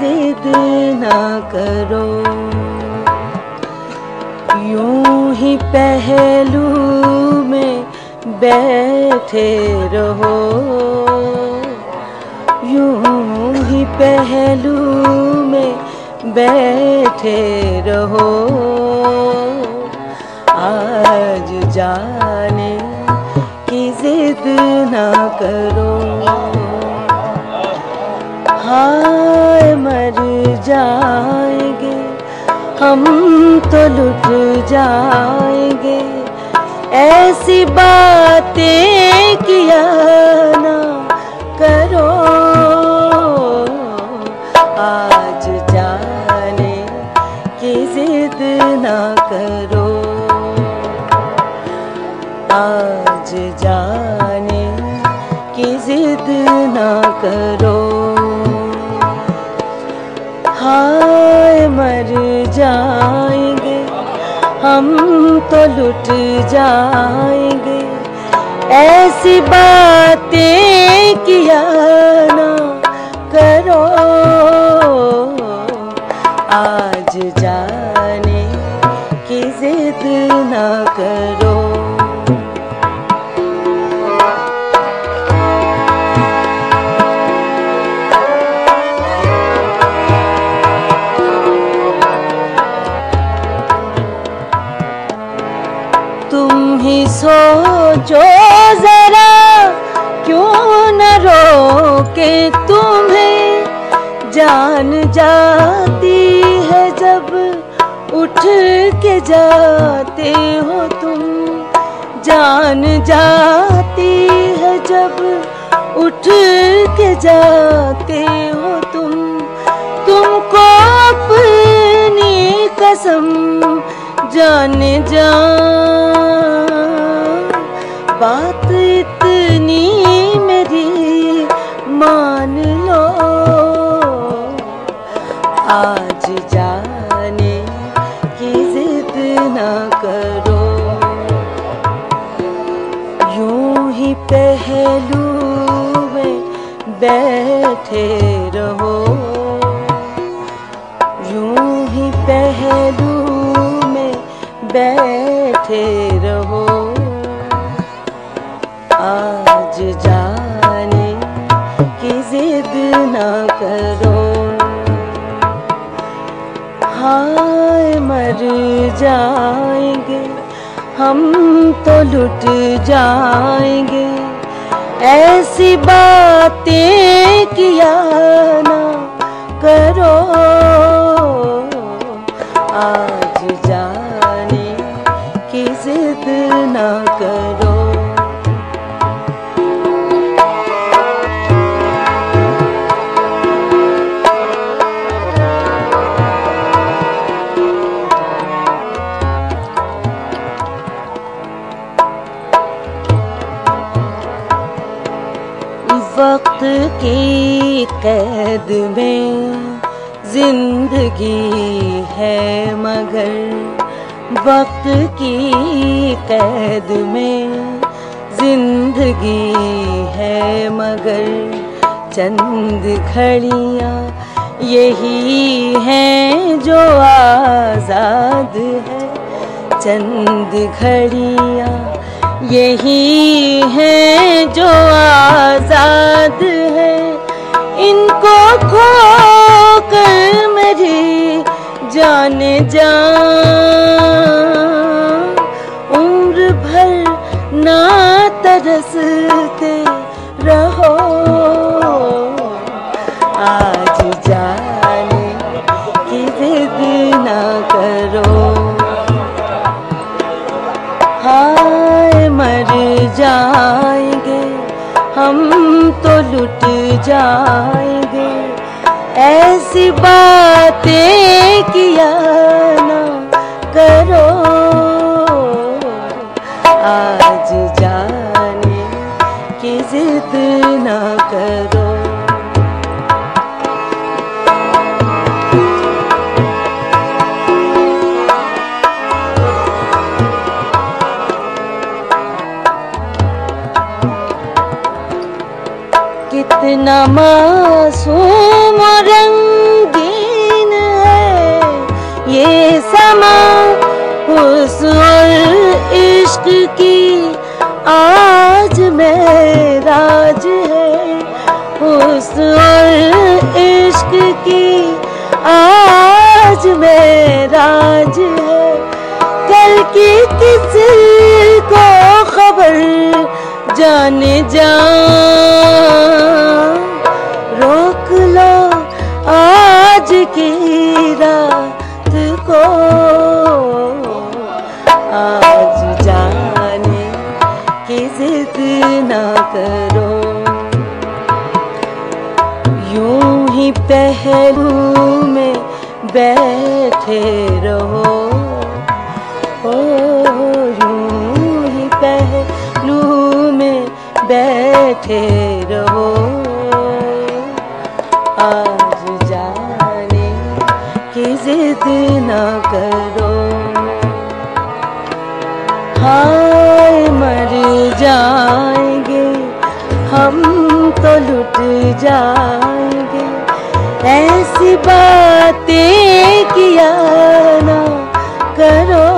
जिद ना करो। यूँ ही पहलू में बैठे रहो। यूँ ही पहलू में बैठे रहो। आज जाने की जिद ना करो। हाय मर जाएँगे, हम तो लुट जाएँगे। ऐसी बातें किया ना करो, आज जाने की जिद ना करो। आज जाने की जिद ना करो। हाय मर जाएँगे हम तो लुट जाएँगे। ऐसी बातें किया ना करो। सोचो जरा, क्यों न रोके तुम्हें? जान जाती है जब उठ के जाते हो तुम। जान जाती है जब उठ के जाते हो तुम। तुमको अपनी कसम, जाने जा बात इतनी मेरी मान लो। आज जाने की जिद ना करो। यूँ ही पहलू में बैठे रहो। यूँ ही पहलू में बैठे जिद ना करो। हाय, मर जाएँगे, हम तो लुट जाएँगे। ऐसी बातें किया ना करो। आज जाने की जिद ना करो। की कैद में। ज़िंदगी है मगर वक्त की कैद में। ज़िंदगी है मगर चंद घड़ियाँ। यही हैं जो आज़ाद है। चंद घड़ियाँ। यही हैं जो आज़ाद है इनको खो कर मेरी जान जा। उम्र भर ना तरसते। लुट जाएँगे। ऐसी बातें किया ना करो। आज जाने की जिद ना करो। मासूम रंगीन है। ये समा उस इश्क की आज में राज है। उस इश्क की आज में राज है। कल की किसी को खबर जाने जा की रात को। आज जाने की जिद ना करो। यूँ ही पहलू में बैठे रहो। ओ, यूँ ही पहलू में बैठे ना करो। हाय मर जाएँगे हम तो लुट जाएँगे। ऐसी बातें किया ना करो।